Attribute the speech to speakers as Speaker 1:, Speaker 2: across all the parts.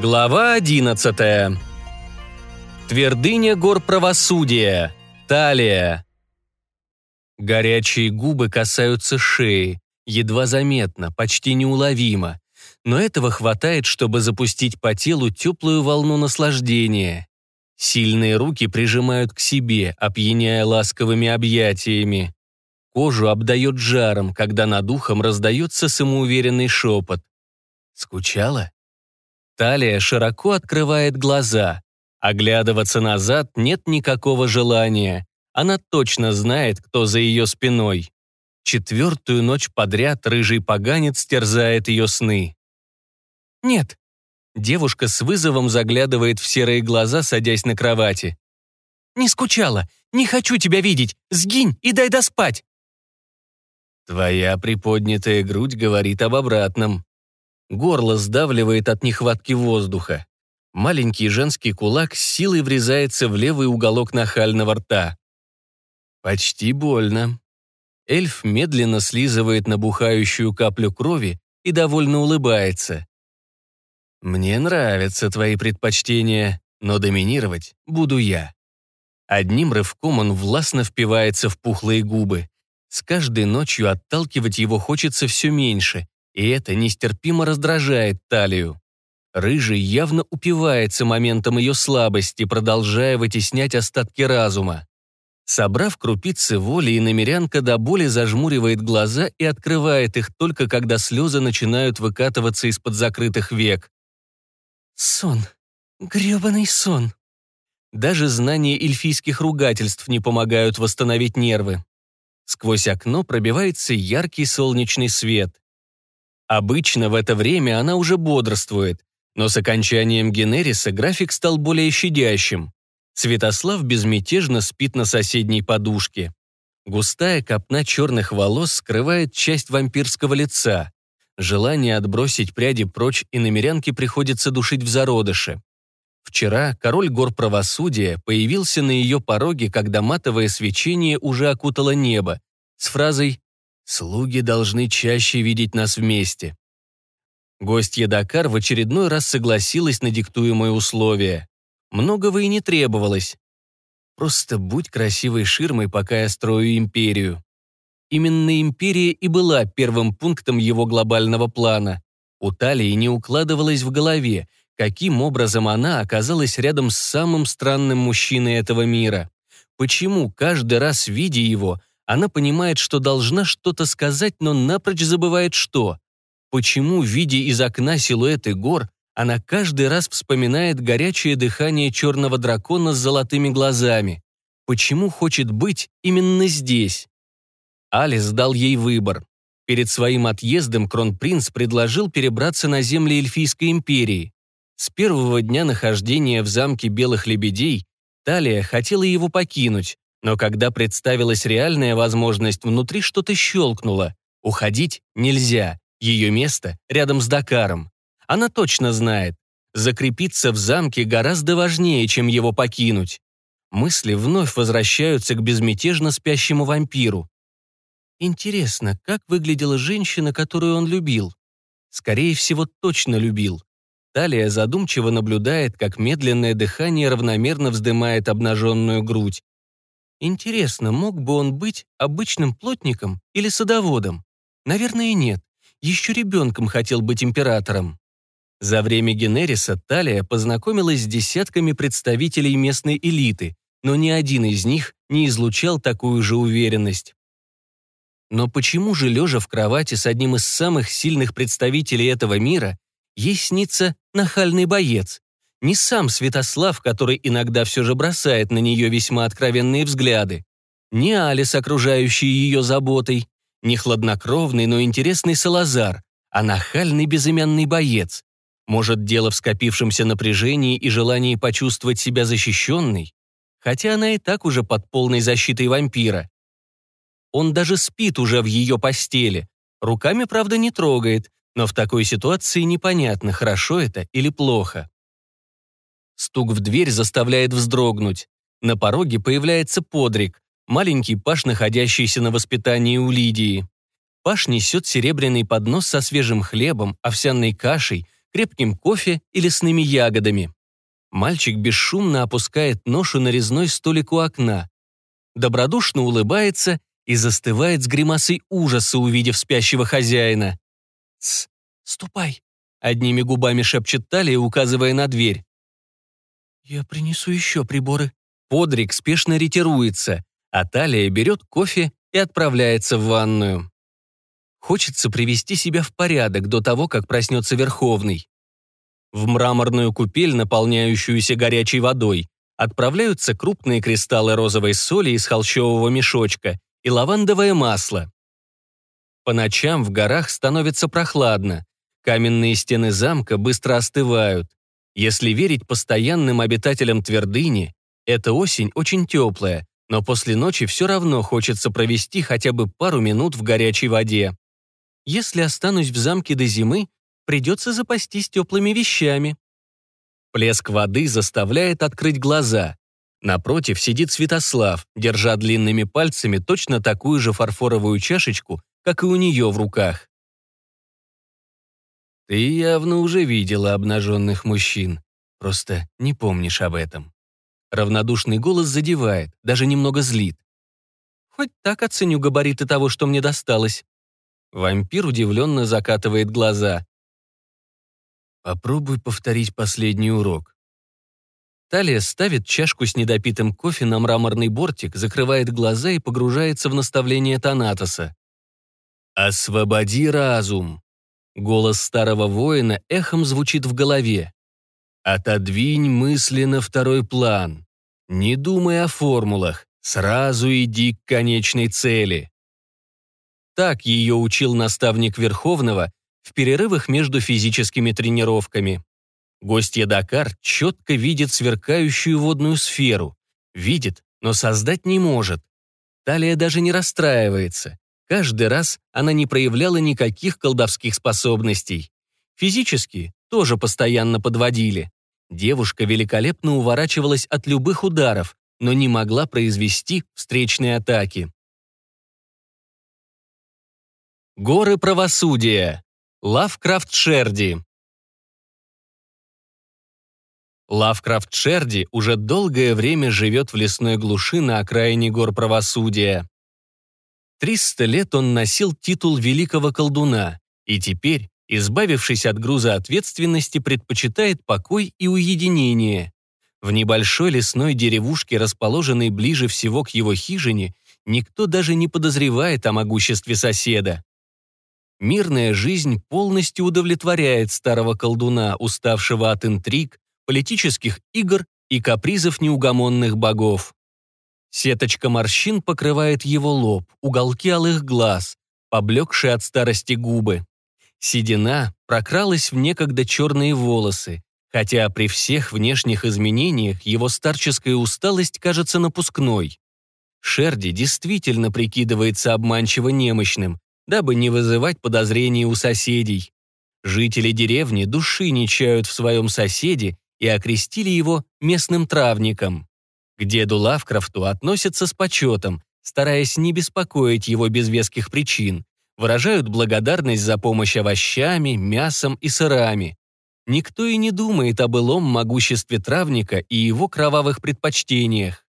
Speaker 1: Глава 11. Твердыня гор правосудия. Талия. Горячие губы касаются шеи, едва заметно, почти неуловимо. Но этого хватает, чтобы запустить по телу теплую волну наслаждения. Сильные руки прижимают к себе, опьяняя ласковыми объятиями. Кожу обдает жаром, когда над ухом раздается самоуверенный шепот. «Скучала?» Талия широко открывает глаза. Оглядываться назад нет никакого желания. Она точно знает, кто за ее спиной. Четвертую ночь подряд рыжий поганец терзает ее сны. «Нет». Девушка с вызовом заглядывает в серые глаза, садясь на кровати. «Не скучала. Не хочу тебя видеть. Сгинь и дай доспать». Твоя приподнятая грудь говорит об обратном. Горло сдавливает от нехватки воздуха. Маленький женский кулак с силой врезается в левый уголок нахального рта. Почти больно. Эльф медленно слизывает набухающую каплю крови и довольно улыбается. «Мне нравятся твои предпочтения, но доминировать буду я». Одним рывком он властно впивается в пухлые губы. С каждой ночью отталкивать его хочется все меньше, и это нестерпимо раздражает талию. Рыжий явно упивается моментом ее слабости, продолжая вытеснять остатки разума. Собрав крупицы воли, иномерянка до боли зажмуривает глаза и открывает их только когда слезы начинают выкатываться из-под закрытых век. Сон. грёбаный сон. Даже знания эльфийских ругательств не помогают восстановить нервы. Сквозь окно пробивается яркий солнечный свет. Обычно в это время она уже бодрствует, но с окончанием Генериса график стал более щадящим. Святослав безмятежно спит на соседней подушке. Густая копна черных волос скрывает часть вампирского лица. Желание отбросить пряди прочь и намерянке приходится душить в зародыше. Вчера король гор правосудия появился на ее пороге, когда матовое свечение уже окутало небо, с фразой Слуги должны чаще видеть нас вместе. Гостья Дакар в очередной раз согласилась на диктуемые условия. Многого и не требовалось. Просто будь красивой ширмой, пока я строю империю. Именно империя и была первым пунктом его глобального плана. У Талии не укладывалось в голове, каким образом она оказалась рядом с самым странным мужчиной этого мира. Почему каждый раз, видя его, она понимает, что должна что-то сказать, но напрочь забывает что. Почему, видя из окна силуэты гор, она каждый раз вспоминает горячее дыхание черного дракона с золотыми глазами? Почему хочет быть именно здесь? Алис дал ей выбор. Перед своим отъездом кронпринц предложил перебраться на земли Эльфийской империи. С первого дня нахождения в замке Белых Лебедей Талия хотела его покинуть, но когда представилась реальная возможность, внутри что-то щелкнуло. Уходить нельзя, ее место рядом с Дакаром. Она точно знает, закрепиться в замке гораздо важнее, чем его покинуть. Мысли вновь возвращаются к безмятежно спящему вампиру. Интересно, как выглядела женщина, которую он любил? Скорее всего, точно любил. Талия задумчиво наблюдает, как медленное дыхание равномерно вздымает обнаженную грудь, Интересно, мог бы он быть обычным плотником или садоводом? Наверное, нет. Еще ребенком хотел быть императором. За время Генериса Талия познакомилась с десятками представителей местной элиты, но ни один из них не излучал такую же уверенность. Но почему же, лежа в кровати с одним из самых сильных представителей этого мира, ей снится нахальный боец, не сам Святослав, который иногда все же бросает на нее весьма откровенные взгляды, не Алис, окружающий ее заботой, не хладнокровный, но интересный Салазар, а нахальный безымянный боец. Может, дело в скопившемся напряжении и желании почувствовать себя защищенной? Хотя она и так уже под полной защитой вампира. Он даже спит уже в ее постели. Руками, правда, не трогает, но в такой ситуации непонятно, хорошо это или плохо. Стук в дверь заставляет вздрогнуть. На пороге появляется Подрик, маленький паш, находящийся на воспитании у Лидии. Паш несет серебряный поднос со свежим хлебом, овсяной кашей, крепким кофе и лесными ягодами. Мальчик бесшумно опускает ношу на резной столик у окна. Добродушно улыбается и застывает с гримасой ужаса, увидев спящего хозяина. «Тсс, ступай», — одними губами шепчет Талия, указывая на дверь. «Я принесу еще приборы». Подрик спешно ретируется, а Талия берет кофе и отправляется в ванную. Хочется привести себя в порядок до того, как проснется Верховный. В мраморную купель, наполняющуюся горячей водой, отправляются крупные кристаллы розовой соли из холщового мешочка и лавандовое масло. По ночам в горах становится прохладно. Каменные стены замка быстро остывают. Если верить постоянным обитателям твердыни, эта осень очень теплая, но после ночи все равно хочется провести хотя бы пару минут в горячей воде. Если останусь в замке до зимы, придется запастись теплыми вещами. Плеск воды заставляет открыть глаза. Напротив сидит Святослав, держа длинными пальцами точно такую же фарфоровую чашечку, как и у нее в руках. «Ты явно уже видела обнаженных мужчин, просто не помнишь об этом». Равнодушный голос задевает, даже немного злит. «Хоть так оценю габариты того, что мне досталось». Вампир удивленно закатывает глаза. Попробуй повторить последний урок. Талия ставит чашку с недопитым кофе на мраморный бортик, закрывает глаза и погружается в наставление Танатоса. «Освободи разум!» Голос старого воина эхом звучит в голове. «Отодвинь мысли на второй план. Не думай о формулах, сразу иди к конечной цели». Так ее учил наставник Верховного, в перерывах между физическими тренировками. Гостья Дакар четко видит сверкающую водную сферу. Видит, но создать не может. Талия даже не расстраивается. Каждый раз она не проявляла никаких колдовских способностей. Физически тоже постоянно подводили. Девушка великолепно уворачивалась от любых ударов, но не могла произвести встречные атаки. Горы правосудия. Лавкрафт Шерди Лавкрафт Шерди уже долгое время живет в лесной глуши на окраине гор правосудия. Триста лет он носил титул великого колдуна, и теперь, избавившись от груза ответственности, предпочитает покой и уединение. В небольшой лесной деревушке, расположенной ближе всего к его хижине, никто даже не подозревает о могуществе соседа. Мирная жизнь полностью удовлетворяет старого колдуна, уставшего от интриг, политических игр и капризов неугомонных богов. Сеточка морщин покрывает его лоб, уголки алых глаз, поблекшие от старости губы. Седина прокралась в некогда черные волосы, хотя при всех внешних изменениях его старческая усталость кажется напускной. Шерди действительно прикидывается обманчиво немощным, дабы не вызывать подозрений у соседей. Жители деревни души не чают в своем соседе и окрестили его местным травником. К деду Лавкрафту относятся с почетом, стараясь не беспокоить его без веских причин, выражают благодарность за помощь овощами, мясом и сырами. Никто и не думает о былом могуществе травника и его кровавых предпочтениях.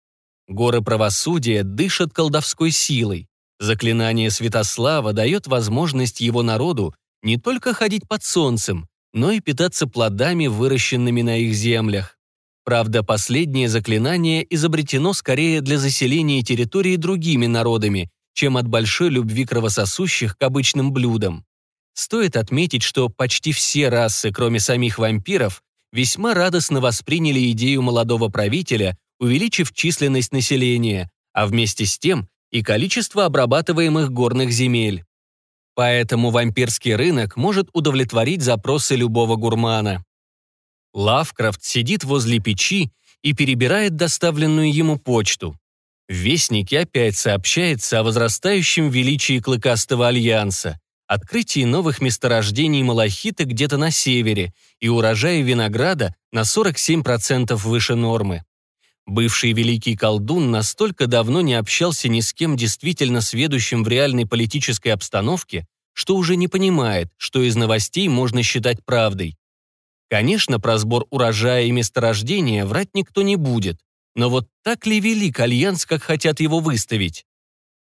Speaker 1: Горы правосудия дышат колдовской силой, Заклинание Святослава дает возможность его народу не только ходить под солнцем, но и питаться плодами, выращенными на их землях. Правда, последнее заклинание изобретено скорее для заселения территории другими народами, чем от большой любви кровососущих к обычным блюдам. Стоит отметить, что почти все расы, кроме самих вампиров, весьма радостно восприняли идею молодого правителя, увеличив численность населения, а вместе с тем и количество обрабатываемых горных земель. Поэтому вампирский рынок может удовлетворить запросы любого гурмана. Лавкрафт сидит возле печи и перебирает доставленную ему почту. В Вестнике опять сообщается о возрастающем величии Клыкастого Альянса, открытии новых месторождений малахита где-то на севере и урожае винограда на 47% выше нормы. Бывший великий колдун настолько давно не общался ни с кем действительно сведущим в реальной политической обстановке, что уже не понимает, что из новостей можно считать правдой. Конечно, про сбор урожая и месторождения врать никто не будет. Но вот так ли велик альянс, как хотят его выставить?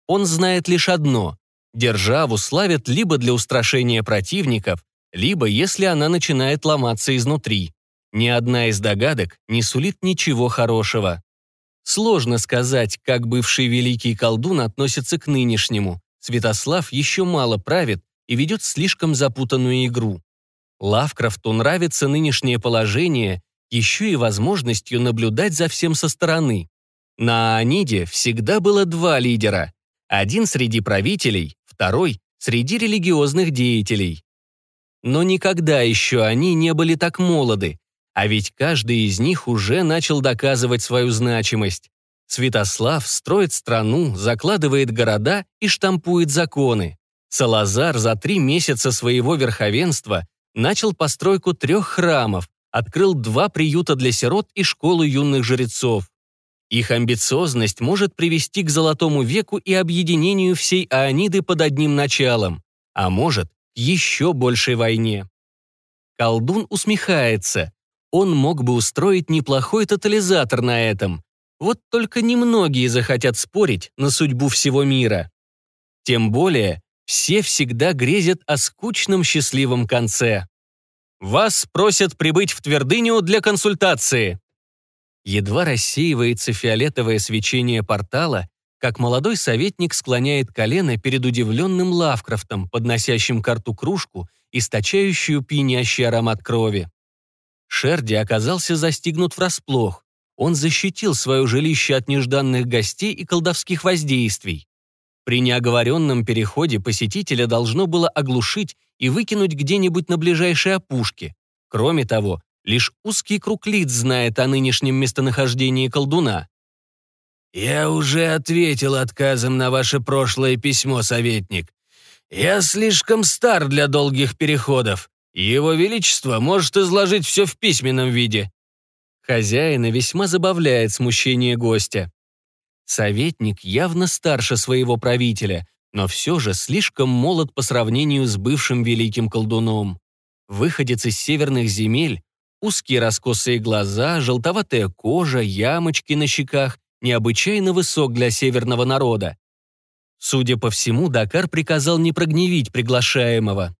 Speaker 1: Он знает лишь одно. Державу славят либо для устрашения противников, либо если она начинает ломаться изнутри. Ни одна из догадок не сулит ничего хорошего. Сложно сказать, как бывший великий колдун относится к нынешнему. Святослав еще мало правит и ведет слишком запутанную игру. Лавкрафту нравится нынешнее положение еще и возможностью наблюдать за всем со стороны. На Аниде всегда было два лидера. Один среди правителей, второй среди религиозных деятелей. Но никогда еще они не были так молоды, а ведь каждый из них уже начал доказывать свою значимость. Святослав строит страну, закладывает города и штампует законы. Салазар за три месяца своего верховенства начал постройку трех храмов, открыл два приюта для сирот и школу юных жрецов. Их амбициозность может привести к Золотому веку и объединению всей Аониды под одним началом, а может, еще большей войне. Колдун усмехается. Он мог бы устроить неплохой тотализатор на этом. Вот только немногие захотят спорить на судьбу всего мира. Тем более, все всегда грезят о скучном счастливом конце. Вас просят прибыть в твердыню для консультации. Едва рассеивается фиолетовое свечение портала, как молодой советник склоняет колено перед удивленным Лавкрафтом, подносящим карту кружку, источающую пьянящий аромат крови. Шерди оказался застигнут врасплох. Он защитил свое жилище от нежданных гостей и колдовских воздействий. При неоговоренном переходе посетителя должно было оглушить и выкинуть где-нибудь на ближайшей опушке. Кроме того, лишь узкий круг лиц знает о нынешнем местонахождении колдуна.
Speaker 2: «Я уже ответил отказом на ваше прошлое письмо, советник. Я слишком стар для долгих переходов. Его Величество может изложить все в письменном виде».
Speaker 1: Хозяина весьма забавляет смущение гостя. Советник явно старше своего правителя, но все же слишком молод по сравнению с бывшим великим колдуном. Выходец из северных земель, узкие раскосые глаза, желтоватая кожа, ямочки на щеках, необычайно высок для северного народа. Судя по всему, Дакар приказал не прогневить приглашаемого.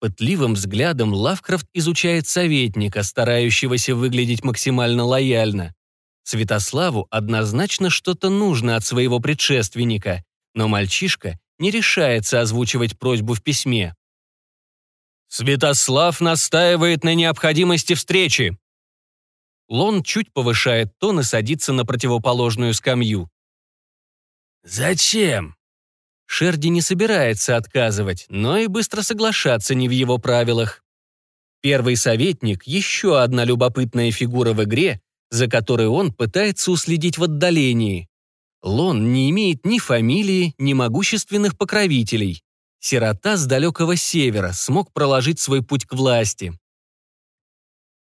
Speaker 1: Пытливым взглядом Лавкрафт изучает советника, старающегося выглядеть максимально лояльно. Святославу однозначно что-то нужно от своего предшественника, но мальчишка не решается озвучивать просьбу в письме. «Святослав настаивает на необходимости встречи!» Лон чуть повышает тон и садится на противоположную скамью.
Speaker 2: «Зачем?»
Speaker 1: Шерди не собирается отказывать, но и быстро соглашаться не в его правилах. Первый советник — еще одна любопытная фигура в игре, за которой он пытается уследить в отдалении. Лон не имеет ни фамилии, ни могущественных покровителей. Сирота с далекого севера смог проложить свой путь к власти.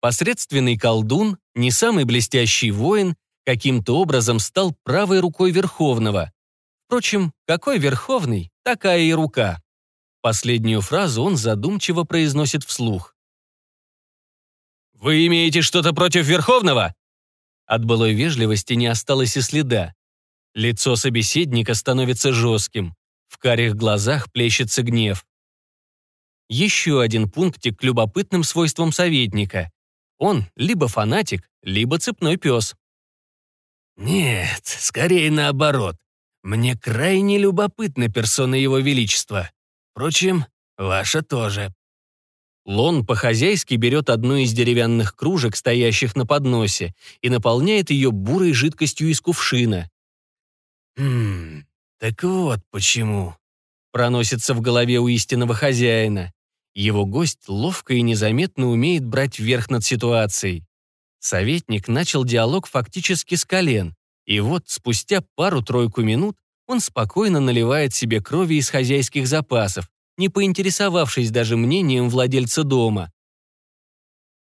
Speaker 1: Посредственный колдун, не самый блестящий воин, каким-то образом стал правой рукой Верховного, Впрочем, какой Верховный, такая и рука. Последнюю фразу он задумчиво произносит вслух. «Вы имеете что-то против Верховного?» От былой вежливости не осталось и следа. Лицо собеседника становится жестким. В карих глазах плещется гнев. Еще один пунктик к любопытным свойствам советника. Он либо фанатик, либо цепной пес.
Speaker 2: «Нет, скорее наоборот. Мне крайне любопытна персона Его Величества. Впрочем, ваша тоже».
Speaker 1: Лон по-хозяйски берет одну из деревянных кружек, стоящих на подносе, и наполняет ее бурой жидкостью из кувшина.
Speaker 2: «Хм, так вот почему», — проносится в голове у истинного хозяина.
Speaker 1: Его гость ловко и незаметно умеет брать верх над ситуацией. Советник начал диалог фактически с колен, и вот спустя пару-тройку минут он спокойно наливает себе крови из хозяйских запасов, не поинтересовавшись даже мнением владельца дома.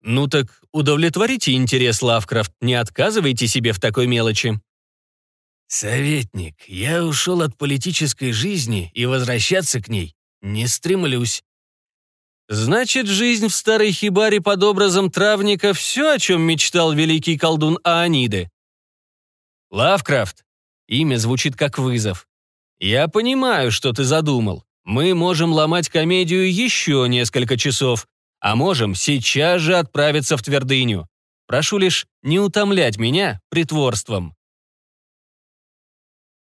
Speaker 1: «Ну так удовлетворите интерес, Лавкрафт, не отказывайте себе в такой мелочи».
Speaker 2: «Советник, я ушел от политической жизни и возвращаться к ней не стремлюсь».
Speaker 1: Значит, жизнь в старой хибаре под образом травника — все, о чем мечтал великий колдун Ааниды. Лавкрафт. Имя звучит как вызов. Я понимаю, что ты задумал. Мы можем ломать комедию еще несколько часов, а можем сейчас же отправиться в твердыню. Прошу лишь не утомлять меня притворством.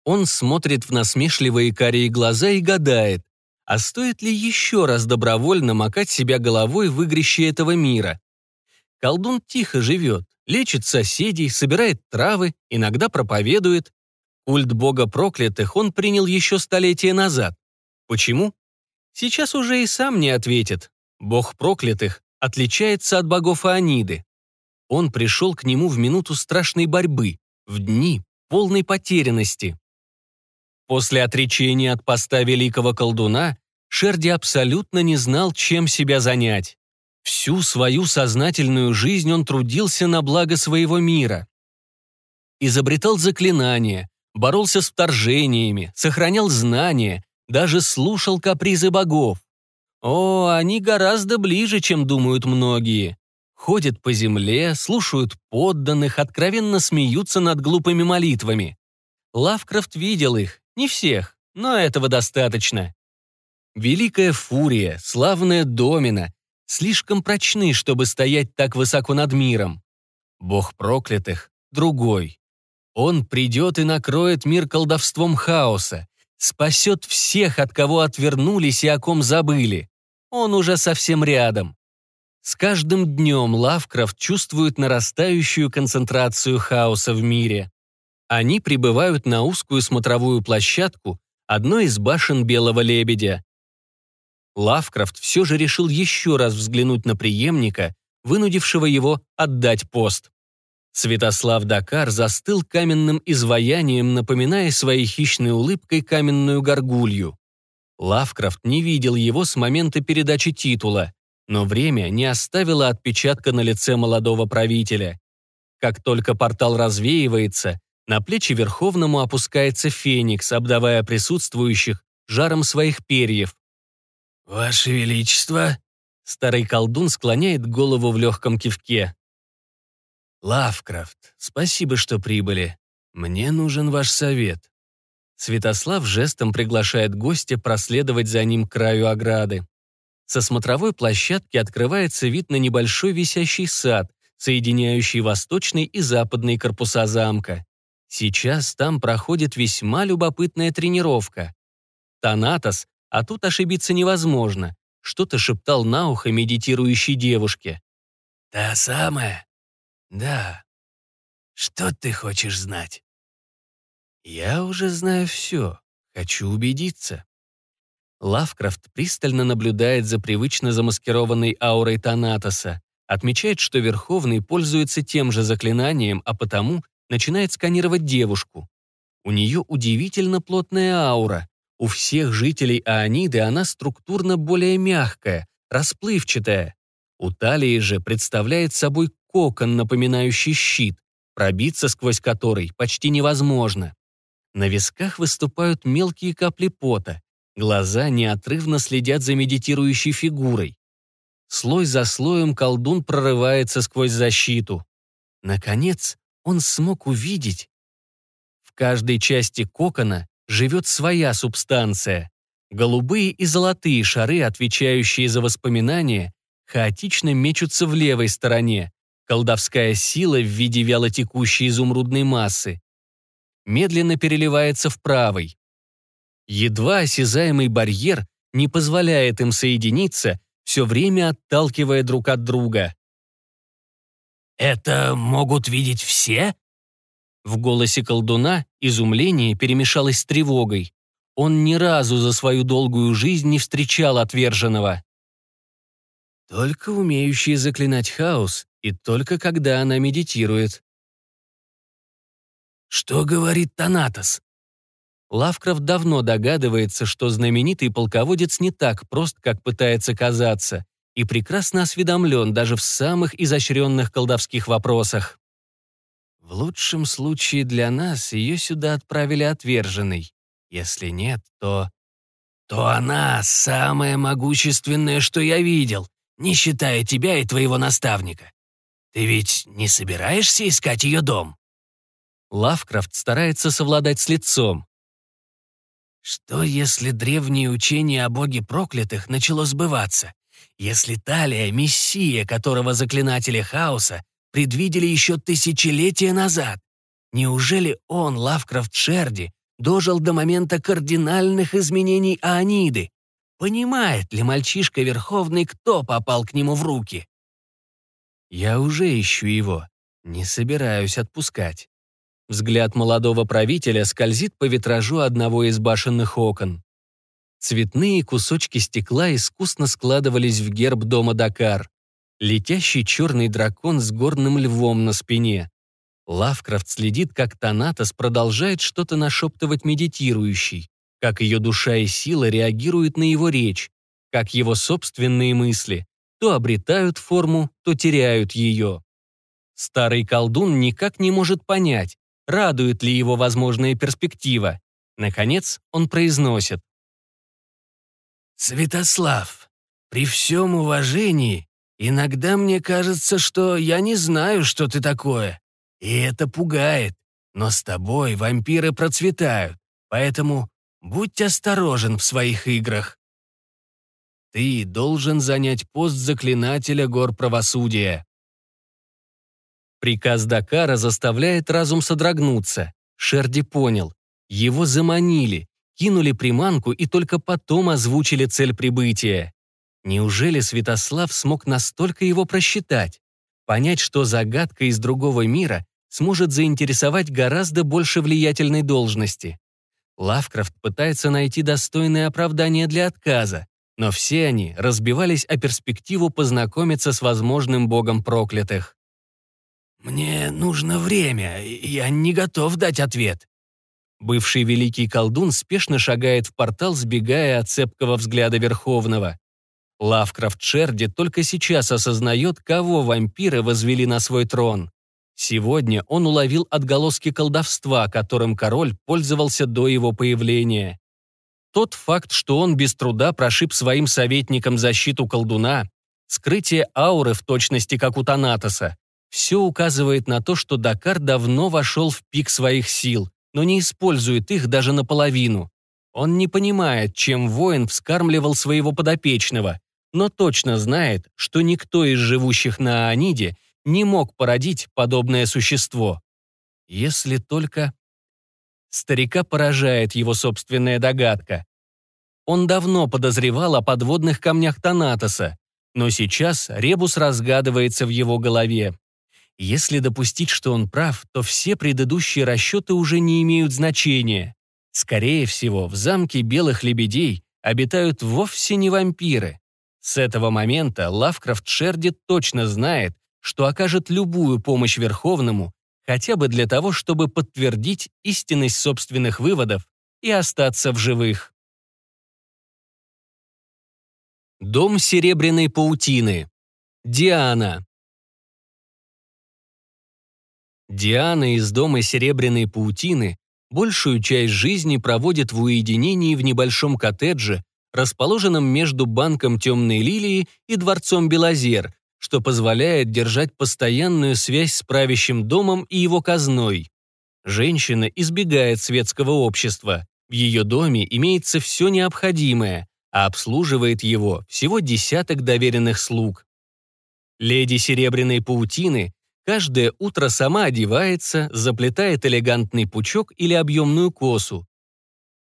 Speaker 1: Он смотрит в насмешливые карие глаза и гадает, а стоит ли еще раз добровольно макать себя головой в игрище этого мира? Колдун тихо живет, лечит соседей, собирает травы, иногда проповедует. Культ бога проклятых он принял еще столетия назад. Почему? Сейчас уже и сам не ответит. Бог проклятых отличается от богов Аниды. Он пришел к нему в минуту страшной борьбы, в дни полной потерянности. После отречения от поста великого колдуна Шерди абсолютно не знал, чем себя занять. Всю свою сознательную жизнь он трудился на благо своего мира. Изобретал заклинания, боролся с вторжениями, сохранял знания, даже слушал капризы богов. О, они гораздо ближе, чем думают многие. Ходят по земле, слушают подданных, откровенно смеются над глупыми молитвами. Лавкрафт видел их, не всех, но этого достаточно. Великая фурия, славная домина слишком прочны, чтобы стоять так высоко над миром. Бог проклятых — другой. Он придет и накроет мир колдовством хаоса, спасет всех, от кого отвернулись и о ком забыли. Он уже совсем рядом. С каждым днем Лавкрафт чувствует нарастающую концентрацию хаоса в мире. Они прибывают на узкую смотровую площадку одной из башен Белого Лебедя. Лавкрафт все же решил еще раз взглянуть на преемника, вынудившего его отдать пост. Святослав Дакар застыл каменным изваянием, напоминая своей хищной улыбкой каменную горгулью. Лавкрафт не видел его с момента передачи титула, но время не оставило отпечатка на лице молодого правителя. Как только портал развеивается, на плечи Верховному опускается Феникс, обдавая присутствующих жаром своих перьев.
Speaker 2: «Ваше Величество!»
Speaker 1: Старый колдун склоняет голову в легком кивке.
Speaker 2: «Лавкрафт, спасибо, что прибыли. Мне нужен ваш совет».
Speaker 1: Святослав жестом приглашает гостя проследовать за ним к краю ограды. Со смотровой площадки открывается вид на небольшой висящий сад, соединяющий восточный и западный корпуса замка. Сейчас там проходит весьма любопытная тренировка. Танатос, а тут ошибиться невозможно, что-то шептал на ухо медитирующей девушке.
Speaker 2: «Та самая? Да. Что ты хочешь знать?»
Speaker 1: «Я уже знаю все. Хочу убедиться». Лавкрафт пристально наблюдает за привычно замаскированной аурой Танатоса, отмечает, что Верховный пользуется тем же заклинанием, а потому начинает сканировать девушку. У нее удивительно плотная аура. У всех жителей Ааниды она структурно более мягкая, расплывчатая. У талии же представляет собой кокон, напоминающий щит, пробиться сквозь который почти невозможно. На висках выступают мелкие капли пота, глаза неотрывно следят за медитирующей фигурой. Слой за слоем колдун прорывается сквозь защиту. Наконец, он смог увидеть. В каждой части кокона живет своя субстанция. Голубые и золотые шары, отвечающие за воспоминания, хаотично мечутся в левой стороне. Колдовская сила в виде вялотекущей изумрудной массы медленно переливается в правой. Едва осязаемый барьер не позволяет им соединиться, все время отталкивая друг от друга.
Speaker 2: «Это могут видеть все?»
Speaker 1: В голосе колдуна изумление перемешалось с тревогой. Он ни разу за свою долгую жизнь не встречал отверженного. Только умеющие заклинать хаос, и только когда она медитирует.
Speaker 2: «Что говорит Танатос?»
Speaker 1: Лавкрафт давно догадывается, что знаменитый полководец не так прост, как пытается казаться и прекрасно осведомлен даже в самых изощренных колдовских вопросах. В лучшем случае для нас ее сюда отправили отверженной. Если нет, то...
Speaker 2: то она самая могущественная, что я видел, не считая тебя и твоего наставника. Ты ведь не собираешься искать ее дом?»
Speaker 1: Лавкрафт старается совладать с лицом.
Speaker 2: Что, если древнее учение о боге проклятых начало сбываться? Если Талия — мессия, которого заклинатели хаоса предвидели еще тысячелетия назад? Неужели он, Лавкрафт Шерди, дожил до момента кардинальных изменений Ааниды? Понимает ли мальчишка Верховный, кто попал к нему в руки?
Speaker 1: Я уже ищу его. Не собираюсь отпускать. Взгляд молодого правителя скользит по витражу одного из башенных окон. Цветные кусочки стекла искусно складывались в герб дома Дакар. Летящий черный дракон с горным львом на спине. Лавкрафт следит, как Танатос продолжает что-то нашептывать медитирующий, как ее душа и сила реагируют на его речь, как его собственные мысли то обретают форму, то теряют ее. Старый колдун никак не может понять, радует ли его возможная перспектива. Наконец он произносит.
Speaker 2: «Святослав, при всем уважении, иногда мне кажется, что я не знаю, что ты такое. И это пугает. Но с тобой вампиры процветают, поэтому будь осторожен в своих играх».
Speaker 1: Ты должен занять пост заклинателя гор правосудия. Приказ Дакара заставляет разум содрогнуться. Шерди понял. Его заманили, кинули приманку и только потом озвучили цель прибытия. Неужели Святослав смог настолько его просчитать? Понять, что загадка из другого мира сможет заинтересовать гораздо больше влиятельной должности. Лавкрафт пытается найти достойное оправдание для отказа, но все они разбивались о перспективу познакомиться с возможным богом проклятых.
Speaker 2: «Мне нужно время, я не готов дать ответ».
Speaker 1: Бывший великий колдун спешно шагает в портал, сбегая от цепкого взгляда Верховного. Лавкрафт Шерди только сейчас осознает, кого вампиры возвели на свой трон. Сегодня он уловил отголоски колдовства, которым король пользовался до его появления. Тот факт, что он без труда прошиб своим советникам защиту колдуна, скрытие ауры в точности, как у Танатоса, все указывает на то, что Дакар давно вошел в пик своих сил, но не использует их даже наполовину. Он не понимает, чем воин вскармливал своего подопечного, но точно знает, что никто из живущих на Аниде не мог породить подобное существо. Если только... Старика поражает его собственная догадка. Он давно подозревал о подводных камнях Танатоса, но сейчас ребус разгадывается в его голове. Если допустить, что он прав, то все предыдущие расчеты уже не имеют значения. Скорее всего, в замке белых лебедей обитают вовсе не вампиры. С этого момента Лавкрафт Шерди точно знает, что окажет любую помощь Верховному, хотя бы для того, чтобы подтвердить истинность собственных выводов и остаться в живых. Дом серебряной паутины. Диана. Диана из дома серебряной паутины большую часть жизни проводит в уединении в небольшом коттедже, расположенном между банком Темной Лилии и дворцом Белозер, что позволяет держать постоянную связь с правящим домом и его казной. Женщина избегает светского общества. В ее доме имеется все необходимое, а обслуживает его всего десяток доверенных слуг. Леди Серебряной паутины Каждое утро сама одевается, заплетает элегантный пучок или объемную косу,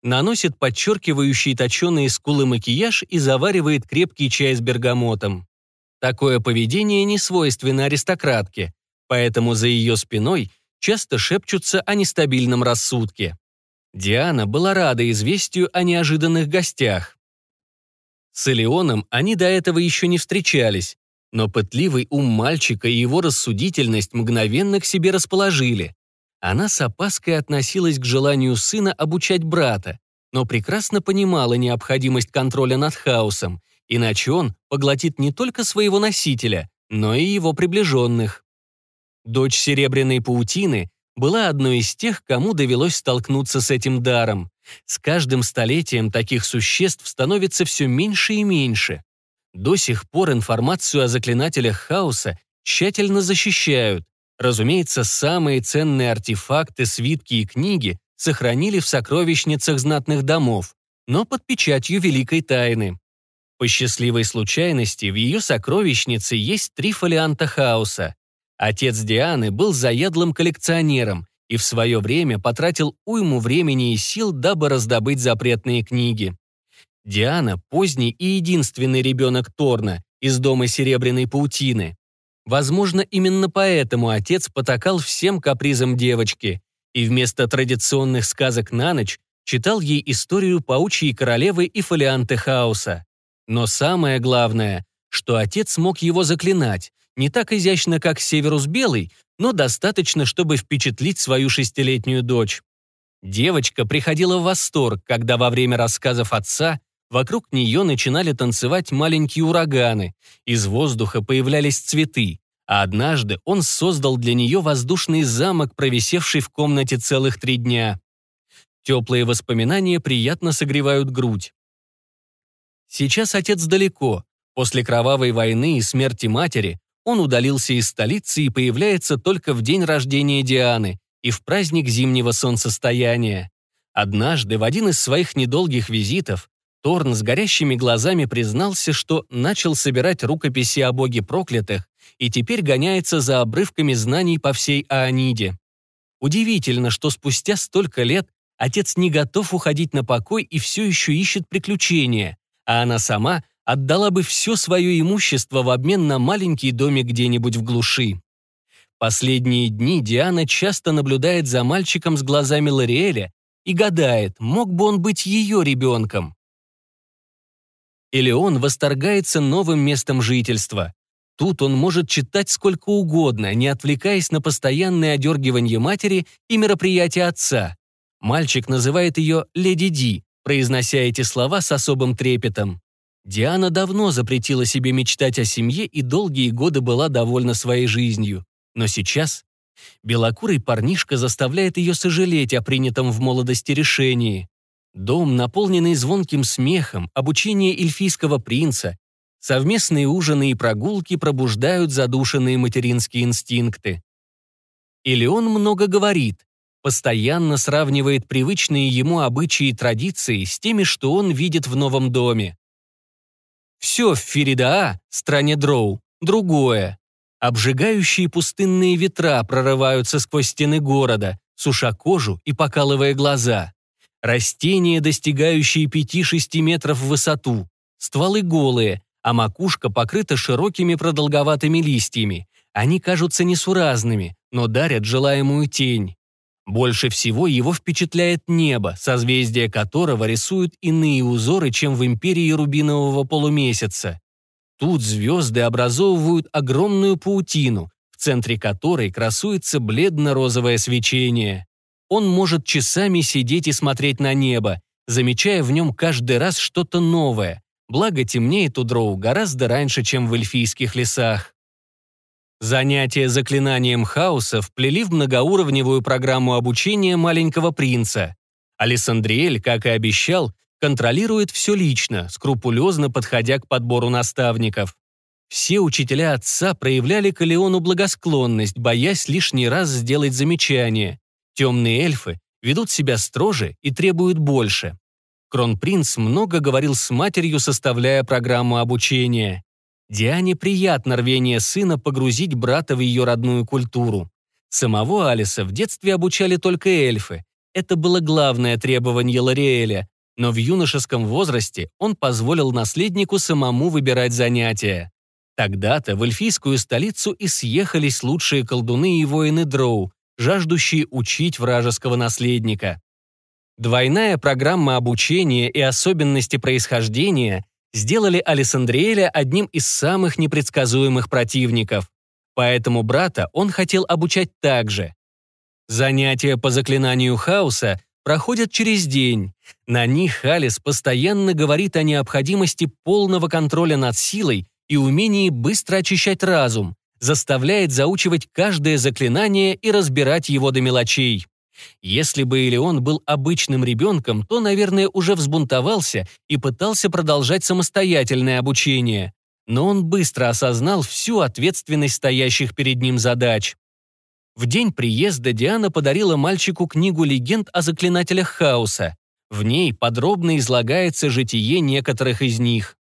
Speaker 1: наносит подчеркивающий точеные скулы макияж и заваривает крепкий чай с бергамотом. Такое поведение не свойственно аристократке, поэтому за ее спиной часто шепчутся о нестабильном рассудке. Диана была рада известию о неожиданных гостях. С Элеоном они до этого еще не встречались, но пытливый ум мальчика и его рассудительность мгновенно к себе расположили. Она с опаской относилась к желанию сына обучать брата, но прекрасно понимала необходимость контроля над хаосом, иначе он поглотит не только своего носителя, но и его приближенных. Дочь Серебряной паутины была одной из тех, кому довелось столкнуться с этим даром. С каждым столетием таких существ становится все меньше и меньше. До сих пор информацию о заклинателях хаоса тщательно защищают. Разумеется, самые ценные артефакты, свитки и книги сохранили в сокровищницах знатных домов, но под печатью великой тайны. По счастливой случайности в ее сокровищнице есть три фолианта хаоса. Отец Дианы был заядлым коллекционером и в свое время потратил уйму времени и сил, дабы раздобыть запретные книги. Диана – поздний и единственный ребенок Торна из дома Серебряной паутины. Возможно, именно поэтому отец потакал всем капризам девочки и вместо традиционных сказок на ночь читал ей историю паучьей королевы и фолианты хаоса. Но самое главное, что отец мог его заклинать, не так изящно, как Северус Белый, но достаточно, чтобы впечатлить свою шестилетнюю дочь. Девочка приходила в восторг, когда во время рассказов отца вокруг нее начинали танцевать маленькие ураганы, из воздуха появлялись цветы, а однажды он создал для нее воздушный замок, провисевший в комнате целых три дня. Теплые воспоминания приятно согревают грудь. Сейчас отец далеко. После кровавой войны и смерти матери он удалился из столицы и появляется только в день рождения Дианы и в праздник зимнего солнцестояния. Однажды, в один из своих недолгих визитов, Торн с горящими глазами признался, что начал собирать рукописи о боге проклятых и теперь гоняется за обрывками знаний по всей Ааниде. Удивительно, что спустя столько лет отец не готов уходить на покой и все еще ищет приключения, а она сама отдала бы все свое имущество в обмен на маленький домик где-нибудь в глуши. Последние дни Диана часто наблюдает за мальчиком с глазами Лориэля и гадает, мог бы он быть ее ребенком. Или он восторгается новым местом жительства. Тут он может читать сколько угодно, не отвлекаясь на постоянное одергивание матери и мероприятия отца. Мальчик называет ее «Леди Ди», произнося эти слова с особым трепетом. Диана давно запретила себе мечтать о семье и долгие годы была довольна своей жизнью. Но сейчас белокурый парнишка заставляет ее сожалеть о принятом в молодости решении. Дом, наполненный звонким смехом, обучение эльфийского принца, совместные ужины и прогулки пробуждают задушенные материнские инстинкты. Или он много говорит, постоянно сравнивает привычные ему обычаи и традиции с теми, что он видит в новом доме. Все в Феридаа, стране Дроу, другое. Обжигающие пустынные ветра прорываются сквозь стены города, суша кожу и покалывая глаза. Растения, достигающие 5-6 метров в высоту, стволы голые, а макушка покрыта широкими продолговатыми листьями. Они кажутся несуразными, но дарят желаемую тень. Больше всего его впечатляет небо, созвездие которого рисуют иные узоры, чем в империи рубинового полумесяца. Тут звезды образовывают огромную паутину, в центре которой красуется бледно-розовое свечение. Он может часами сидеть и смотреть на небо, замечая в нем каждый раз что-то новое. Благо темнеет у дроу гораздо раньше, чем в эльфийских лесах. Занятия заклинанием хаоса вплели в многоуровневую программу обучения маленького принца. Алессандриэль, как и обещал, контролирует все лично, скрупулезно подходя к подбору наставников. Все учителя отца проявляли к Леону благосклонность, боясь лишний раз сделать замечание. Темные эльфы ведут себя строже и требуют больше. Кронпринц много говорил с матерью, составляя программу обучения. Диане приятно рвение сына погрузить брата в ее родную культуру. Самого Алиса в детстве обучали только эльфы. Это было главное требование Лориэля, но в юношеском возрасте он позволил наследнику самому выбирать занятия. Тогда-то в эльфийскую столицу и съехались лучшие колдуны и воины Дроу, жаждущие учить вражеского наследника. Двойная программа обучения и особенности происхождения сделали Алессандриэля одним из самых непредсказуемых противников. Поэтому брата он хотел обучать также. Занятия по заклинанию хаоса проходят через день. На них Алис постоянно говорит о необходимости полного контроля над силой и умении быстро очищать разум, заставляет заучивать каждое заклинание и разбирать его до мелочей. Если бы Элеон был обычным ребенком, то, наверное, уже взбунтовался и пытался продолжать самостоятельное обучение. Но он быстро осознал всю ответственность стоящих перед ним задач. В день приезда Диана подарила мальчику книгу легенд о заклинателях хаоса. В ней подробно излагается житие некоторых из них.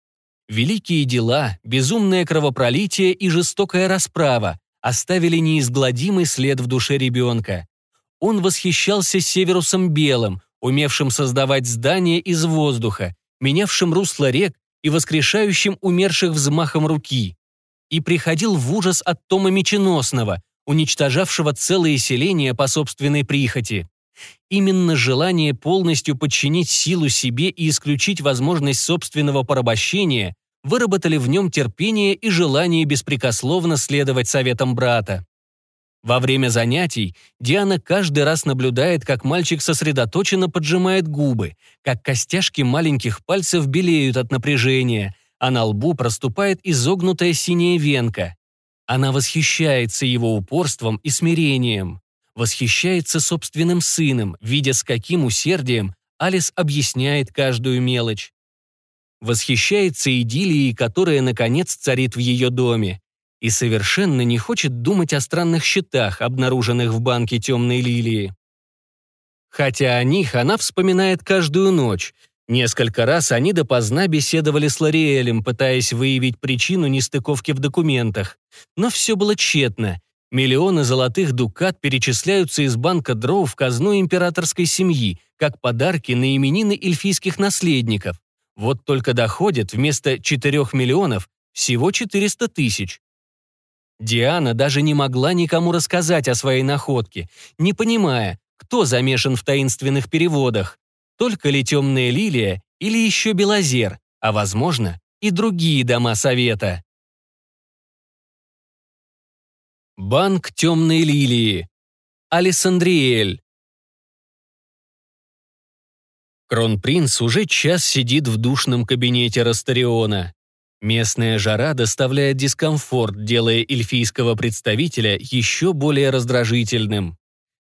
Speaker 1: Великие дела, безумное кровопролитие и жестокая расправа оставили неизгладимый след в душе ребенка. Он восхищался Северусом Белым, умевшим создавать здания из воздуха, менявшим русло рек и воскрешающим умерших взмахом руки. И приходил в ужас от Тома Меченосного, уничтожавшего целые селения по собственной прихоти. Именно желание полностью подчинить силу себе и исключить возможность собственного порабощения выработали в нем терпение и желание беспрекословно следовать советам брата. Во время занятий Диана каждый раз наблюдает, как мальчик сосредоточенно поджимает губы, как костяшки маленьких пальцев белеют от напряжения, а на лбу проступает изогнутая синяя венка. Она восхищается его упорством и смирением, восхищается собственным сыном, видя, с каким усердием Алис объясняет каждую мелочь. Восхищается идиллией, которая, наконец, царит в ее доме и совершенно не хочет думать о странных счетах, обнаруженных в банке темной лилии. Хотя о них она вспоминает каждую ночь. Несколько раз они допоздна беседовали с Лориэлем, пытаясь выявить причину нестыковки в документах. Но все было тщетно. Миллионы золотых дукат перечисляются из банка Дроу в казну императорской семьи, как подарки на именины эльфийских наследников. Вот только доходит вместо 4 миллионов всего 400 тысяч. Диана даже не могла никому рассказать о своей находке, не понимая, кто замешан в таинственных переводах. Только ли темная лилия или еще Белозер, а, возможно, и другие дома совета. Банк темной лилии. Алессандриэль. Кронпринц уже час сидит в душном кабинете Растариона. Местная жара доставляет дискомфорт, делая эльфийского представителя еще более раздражительным.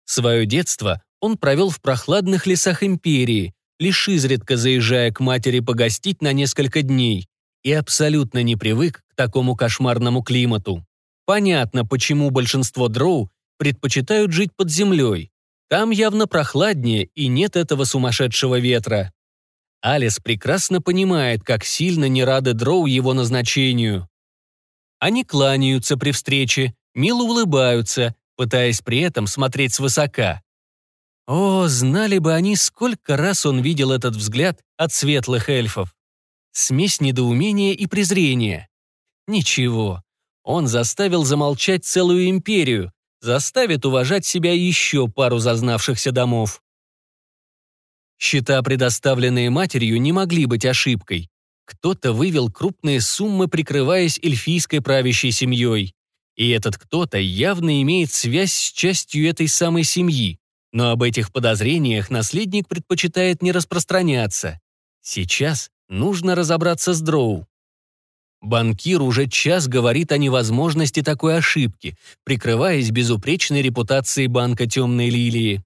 Speaker 1: Свое детство он провел в прохладных лесах империи, лишь изредка заезжая к матери погостить на несколько дней, и абсолютно не привык к такому кошмарному климату. Понятно, почему большинство дроу предпочитают жить под землей. Там явно прохладнее и нет этого сумасшедшего ветра. Алис прекрасно понимает, как сильно не рады Дроу его назначению. Они кланяются при встрече, мило улыбаются, пытаясь при этом смотреть свысока. О, знали бы они, сколько раз он видел этот взгляд от светлых эльфов. Смесь недоумения и презрения. Ничего, он заставил замолчать целую империю, заставит уважать себя еще пару зазнавшихся домов. Счета, предоставленные матерью, не могли быть ошибкой. Кто-то вывел крупные суммы, прикрываясь эльфийской правящей семьей. И этот кто-то явно имеет связь с частью этой самой семьи. Но об этих подозрениях наследник предпочитает не распространяться. Сейчас нужно разобраться с Дроу. Банкир уже час говорит о невозможности такой ошибки, прикрываясь безупречной репутацией банка «Темной лилии»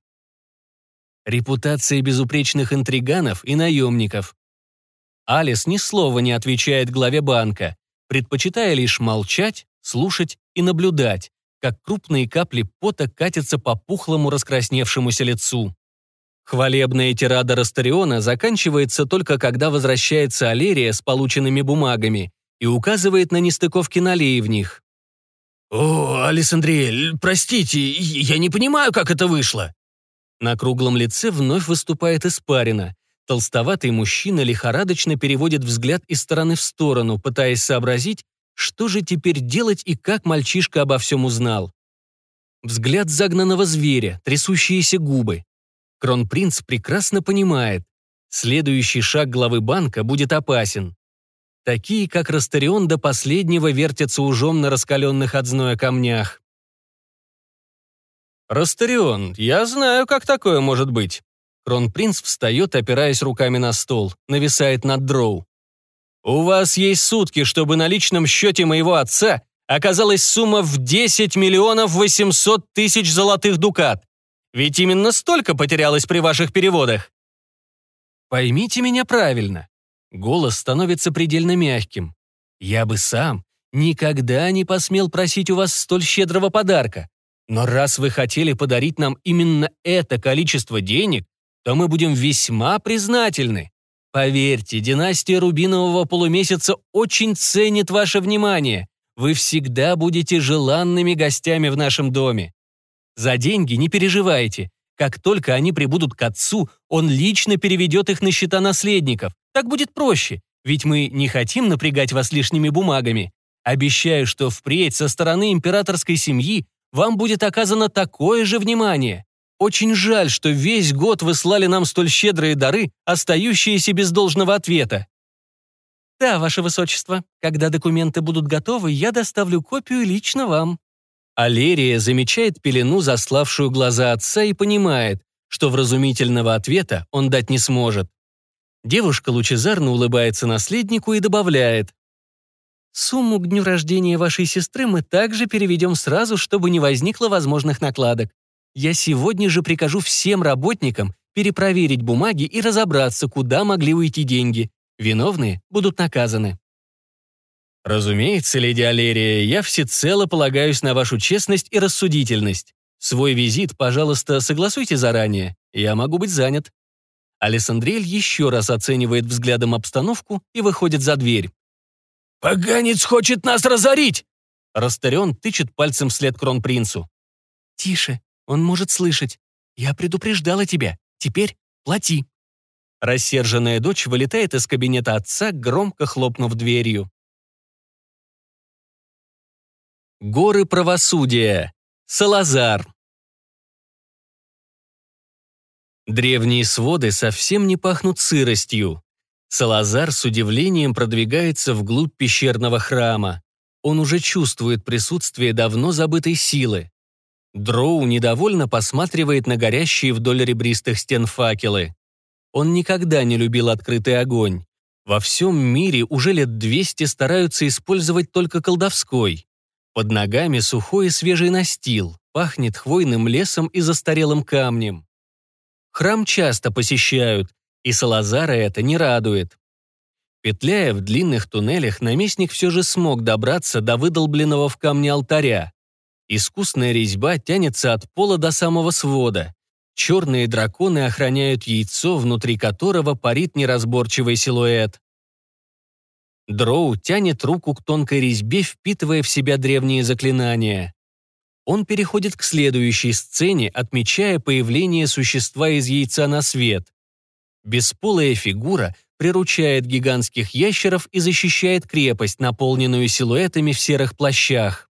Speaker 1: репутация безупречных интриганов и наемников. Алис ни слова не отвечает главе банка, предпочитая лишь молчать, слушать и наблюдать, как крупные капли пота катятся по пухлому раскрасневшемуся лицу. Хвалебная тирада Растариона заканчивается только когда возвращается Алерия с полученными бумагами и указывает на нестыковки налей в них.
Speaker 2: «О, Александриэль, простите, я не понимаю, как это вышло»,
Speaker 1: на круглом лице вновь выступает испарина. Толстоватый мужчина лихорадочно переводит взгляд из стороны в сторону, пытаясь сообразить, что же теперь делать и как мальчишка обо всем узнал. Взгляд загнанного зверя, трясущиеся губы. Кронпринц прекрасно понимает, следующий шаг главы банка будет опасен. Такие, как Растарион, до последнего вертятся ужом на раскаленных от зноя камнях. «Растарион, я знаю, как такое может быть». Кронпринц встает, опираясь руками на стол, нависает над дроу. «У вас есть сутки, чтобы на личном счете моего отца оказалась сумма в 10 миллионов 800 тысяч золотых дукат. Ведь именно столько потерялось при ваших переводах. Поймите меня правильно. Голос становится предельно мягким. Я бы сам никогда не посмел просить у вас столь щедрого подарка. Но раз вы хотели подарить нам именно это количество денег, то мы будем весьма признательны. Поверьте, династия Рубинового полумесяца очень ценит ваше внимание. Вы всегда будете желанными гостями в нашем доме. За деньги не переживайте. Как только они прибудут к отцу, он лично переведет их на счета наследников. Так будет проще, ведь мы не хотим напрягать вас лишними бумагами. Обещаю, что впредь со стороны императорской семьи вам будет оказано такое же внимание. Очень жаль, что весь год вы слали нам столь щедрые дары, остающиеся без должного ответа. Да, ваше высочество, когда документы будут готовы, я доставлю копию лично вам. Алерия замечает пелену, заславшую глаза отца, и понимает, что вразумительного ответа он дать не сможет. Девушка лучезарно улыбается наследнику и добавляет. «Сумму к дню рождения вашей сестры мы также переведем сразу, чтобы не возникло возможных накладок. Я сегодня же прикажу всем работникам перепроверить бумаги и разобраться, куда могли уйти деньги. Виновные будут наказаны». Разумеется, леди Алерия, я всецело полагаюсь на вашу честность и рассудительность. Свой визит, пожалуйста, согласуйте заранее. Я могу быть занят. Алессандрель еще раз оценивает взглядом обстановку и выходит за дверь.
Speaker 2: «Поганец хочет нас разорить!»
Speaker 1: Растарен тычет пальцем вслед кронпринцу. «Тише, он может слышать. Я предупреждала тебя. Теперь плати». Рассерженная дочь вылетает из кабинета отца, громко хлопнув дверью. Горы правосудия. Салазар. Древние своды совсем не пахнут сыростью. Салазар с удивлением продвигается вглубь пещерного храма. Он уже чувствует присутствие давно забытой силы. Дроу недовольно посматривает на горящие вдоль ребристых стен факелы. Он никогда не любил открытый огонь. Во всем мире уже лет 200 стараются использовать только колдовской. Под ногами сухой и свежий настил, пахнет хвойным лесом и застарелым камнем. Храм часто посещают, и Салазара это не радует. Петляя в длинных туннелях, наместник все же смог добраться до выдолбленного в камне алтаря. Искусная резьба тянется от пола до самого свода. Черные драконы охраняют яйцо, внутри которого парит неразборчивый силуэт. Дроу тянет руку к тонкой резьбе, впитывая в себя древние заклинания. Он переходит к следующей сцене, отмечая появление существа из яйца на свет. Бесполая фигура приручает гигантских ящеров и защищает крепость, наполненную силуэтами в серых плащах.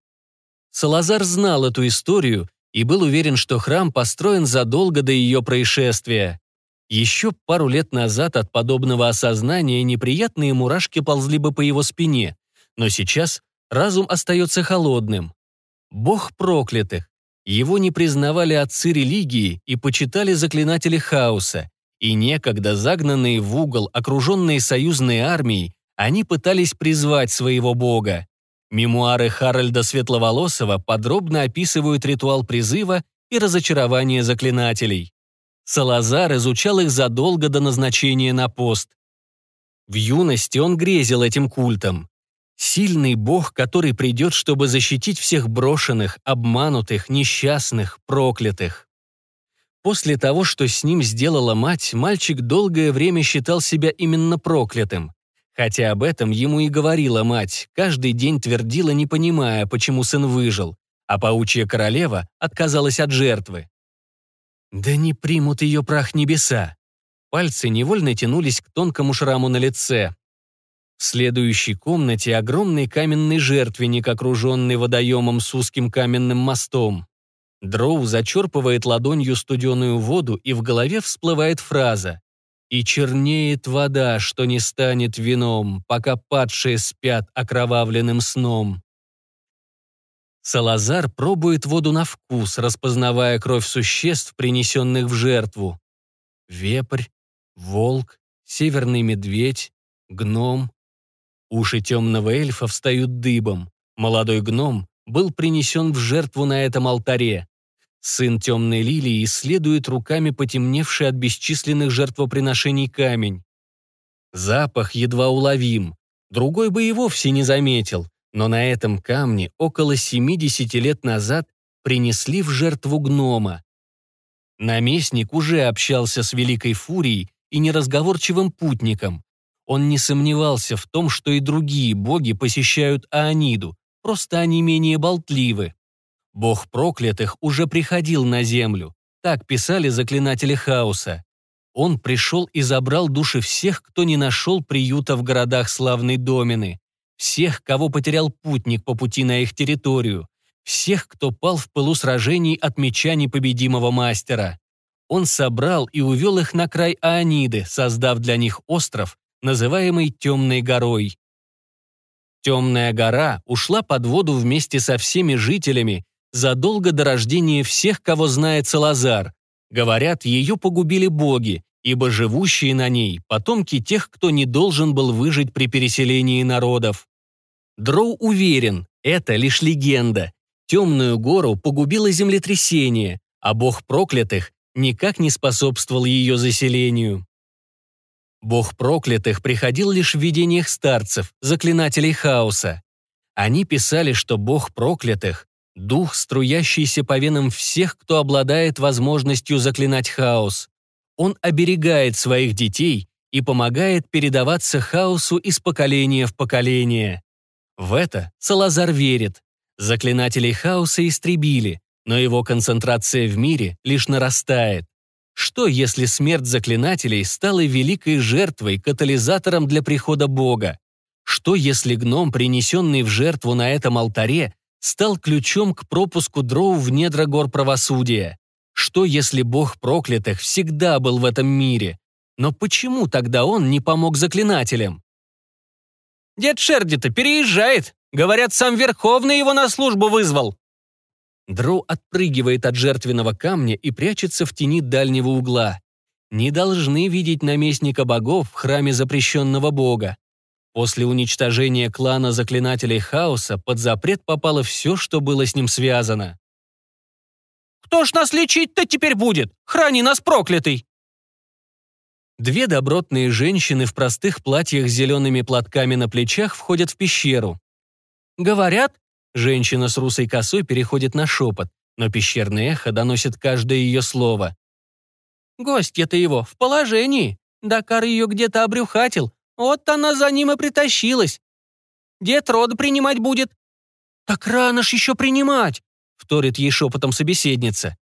Speaker 1: Салазар знал эту историю и был уверен, что храм построен задолго до ее происшествия. Еще пару лет назад от подобного осознания неприятные мурашки ползли бы по его спине, но сейчас разум остается холодным. Бог проклятых. Его не признавали отцы религии и почитали заклинатели хаоса, и некогда загнанные в угол, окруженные союзной армией, они пытались призвать своего бога. Мемуары Харальда Светловолосова подробно описывают ритуал призыва и разочарование заклинателей. Салазар изучал их задолго до назначения на пост. В юности он грезил этим культом. Сильный бог, который придет, чтобы защитить всех брошенных, обманутых, несчастных, проклятых. После того, что с ним сделала мать, мальчик долгое время считал себя именно проклятым. Хотя об этом ему и говорила мать, каждый день твердила, не понимая, почему сын выжил, а паучья королева отказалась от жертвы. Да не примут ее прах небеса. Пальцы невольно тянулись к тонкому шраму на лице. В следующей комнате огромный каменный жертвенник, окруженный водоемом с узким каменным мостом. Дроу зачерпывает ладонью студеную воду, и в голове всплывает фраза «И чернеет вода, что не станет вином, пока падшие спят окровавленным сном». Салазар пробует воду на вкус, распознавая кровь существ, принесенных в жертву. Вепрь, волк, северный медведь, гном. Уши темного эльфа встают дыбом. Молодой гном был принесен в жертву на этом алтаре. Сын темной лилии исследует руками потемневший от бесчисленных жертвоприношений камень. Запах едва уловим, другой бы и вовсе не заметил, но на этом камне около 70 лет назад принесли в жертву гнома. Наместник уже общался с Великой Фурией и неразговорчивым путником. Он не сомневался в том, что и другие боги посещают Ааниду, просто они менее болтливы. Бог проклятых уже приходил на землю, так писали заклинатели хаоса. Он пришел и забрал души всех, кто не нашел приюта в городах славной Домины, всех, кого потерял путник по пути на их территорию, всех, кто пал в пылу сражений от меча непобедимого мастера. Он собрал и увел их на край Ааниды, создав для них остров, называемый Темной горой. Темная гора ушла под воду вместе со всеми жителями задолго до рождения всех, кого знает Салазар. Говорят, ее погубили боги, ибо живущие на ней – потомки тех, кто не должен был выжить при переселении народов. Дроу уверен, это лишь легенда. Темную гору погубило землетрясение, а бог проклятых никак не способствовал ее заселению. Бог проклятых приходил лишь в видениях старцев, заклинателей хаоса. Они писали, что бог проклятых — дух, струящийся по венам всех, кто обладает возможностью заклинать хаос. Он оберегает своих детей и помогает передаваться хаосу из поколения в поколение. В это Салазар верит. Заклинателей хаоса истребили, но его концентрация в мире лишь нарастает. Что, если смерть заклинателей стала великой жертвой, катализатором для прихода Бога? Что, если гном, принесенный в жертву на этом алтаре, стал ключом к пропуску дроу в недра гор правосудия? Что, если бог проклятых всегда был в этом мире? Но почему тогда он не помог заклинателям?
Speaker 2: «Дед Шерди-то переезжает. Говорят, сам Верховный его на службу вызвал»,
Speaker 1: Дроу отпрыгивает от жертвенного камня и прячется в тени дальнего угла. Не должны видеть наместника богов в храме запрещенного бога. После уничтожения клана заклинателей хаоса под запрет попало все, что было с ним связано.
Speaker 2: «Кто ж нас лечить-то теперь будет? Храни нас, проклятый!»
Speaker 1: Две добротные женщины в простых платьях с зелеными платками на плечах входят в пещеру. Говорят, Женщина с русой косой переходит на шепот, но пещерное эхо доносит каждое ее слово. «Гостья-то его в положении. Дакар ее где-то обрюхатил. Вот она за ним и притащилась. Дед рода принимать будет». «Так рано ж еще принимать», — вторит ей шепотом собеседница.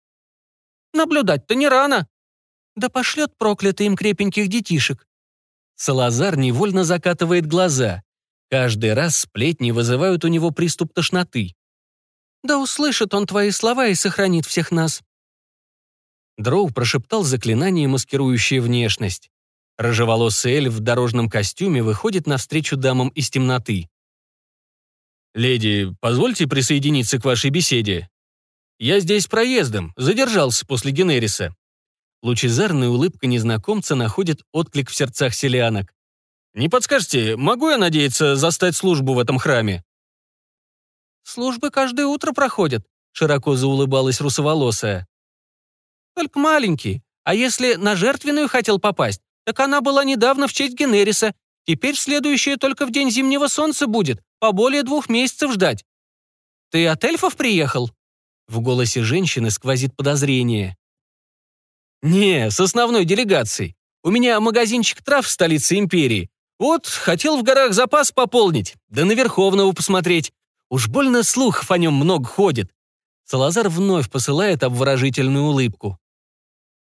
Speaker 1: «Наблюдать-то не рано». «Да пошлет проклятый им крепеньких детишек». Салазар невольно закатывает глаза. Каждый раз сплетни вызывают у него приступ тошноты. «Да услышит он твои слова и сохранит всех нас». Дроу прошептал заклинание, маскирующее внешность. Рыжеволосый эльф в дорожном костюме выходит навстречу дамам из темноты. «Леди, позвольте присоединиться к вашей беседе. Я здесь проездом, задержался после Генериса». Лучезарная улыбка незнакомца находит отклик в сердцах селянок. Не подскажете, могу я надеяться застать службу в этом храме?» «Службы каждое утро проходят», — широко заулыбалась русоволосая. «Только маленький. А если на жертвенную хотел попасть, так она была недавно в честь Генериса. Теперь следующее только в день зимнего солнца будет, по более двух месяцев ждать. Ты от эльфов приехал?» В голосе женщины сквозит подозрение. «Не, с основной делегацией. У меня магазинчик трав в столице империи. Вот, хотел в горах запас пополнить, да на Верховного посмотреть. Уж больно слухов о нем много ходит. Салазар вновь посылает обворожительную улыбку.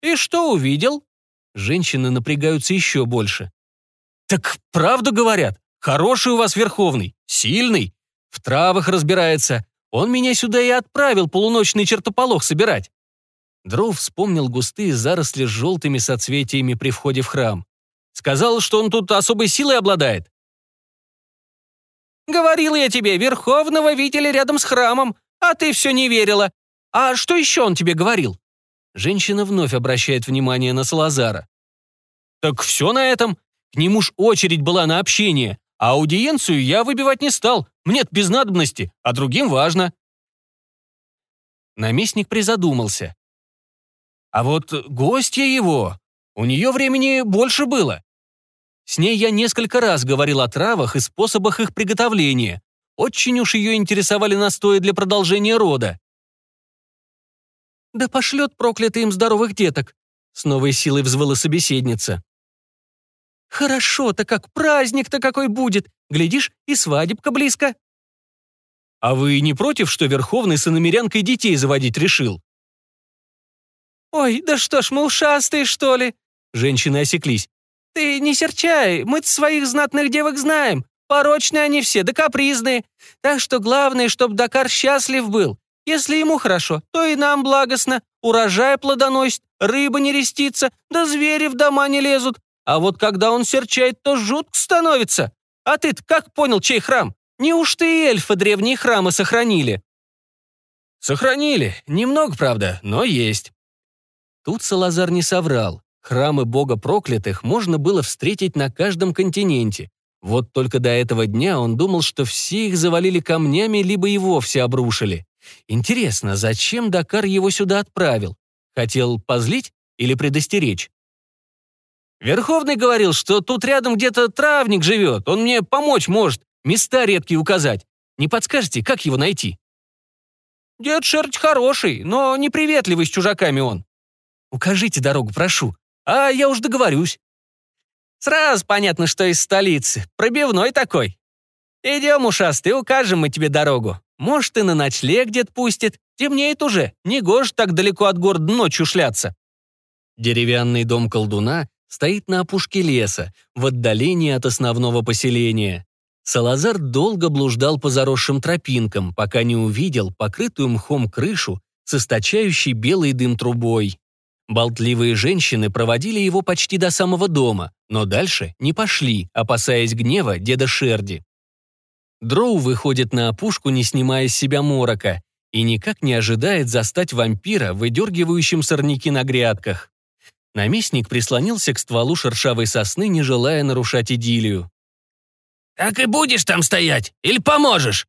Speaker 1: «И что увидел?» Женщины напрягаются еще больше. «Так правду говорят. Хороший у вас Верховный, сильный. В травах разбирается. Он меня сюда и отправил полуночный чертополох собирать». Дров вспомнил густые заросли с желтыми соцветиями при входе в храм. Сказал, что он тут особой силой обладает. «Говорил я тебе, Верховного видели рядом с храмом, а ты все не верила. А что еще он тебе говорил?» Женщина вновь обращает внимание на Салазара. «Так все на этом. К нему ж очередь была на общение, а аудиенцию я выбивать не стал. Мне-то без надобности, а другим важно». Наместник призадумался. А вот гостья его, у нее времени больше было. С ней я несколько раз говорил о травах и способах их приготовления. Очень уж ее интересовали настои для продолжения рода. «Да пошлет проклятый им здоровых деток!» С новой силой взвыла собеседница. «Хорошо-то как, праздник-то какой будет! Глядишь, и свадебка близко!» «А вы не против, что Верховный с иномерянкой детей заводить решил?» «Ой, да что ж, мы ушастые, что ли?» Женщины осеклись. «Ты не серчай, мы своих знатных девок знаем. Порочные они все, да капризные. Так что главное, чтобы Дакар счастлив был. Если ему хорошо, то и нам благостно. Урожай плодоносит, рыба не рестится, да звери в дома не лезут. А вот когда он серчает, то жутко становится. А ты как понял, чей храм? Неужто и эльфы древние храмы сохранили?» «Сохранили. Немного, правда, но есть». Тут Салазар не соврал. Храмы бога проклятых можно было встретить на каждом континенте. Вот только до этого дня он думал, что все их завалили камнями, либо и вовсе обрушили. Интересно, зачем Дакар его сюда отправил? Хотел позлить или предостеречь? Верховный говорил, что тут рядом где-то травник живет, он мне помочь может, места редкие указать. Не подскажете, как его найти? Дед Шерсть хороший, но неприветливый с чужаками он. Укажите дорогу, прошу. А я уж договорюсь. Сразу понятно, что из столицы. Пробивной такой. Идем, ушастый, укажем мы тебе дорогу. Может, и на ночлег где-то пустит. Темнеет уже. Не гож так далеко от города ночью шляться. Деревянный дом колдуна стоит на опушке леса, в отдалении от основного поселения. Салазар долго блуждал по заросшим тропинкам, пока не увидел покрытую мхом крышу с источающей белый дым трубой. Болтливые женщины проводили его почти до самого дома, но дальше не пошли, опасаясь гнева деда Шерди. Дроу выходит на опушку, не снимая с себя морока, и никак не ожидает застать вампира, выдергивающим сорняки на грядках. Наместник прислонился к стволу шершавой сосны, не желая нарушать идиллию.
Speaker 2: «Так и будешь там стоять? Или поможешь?»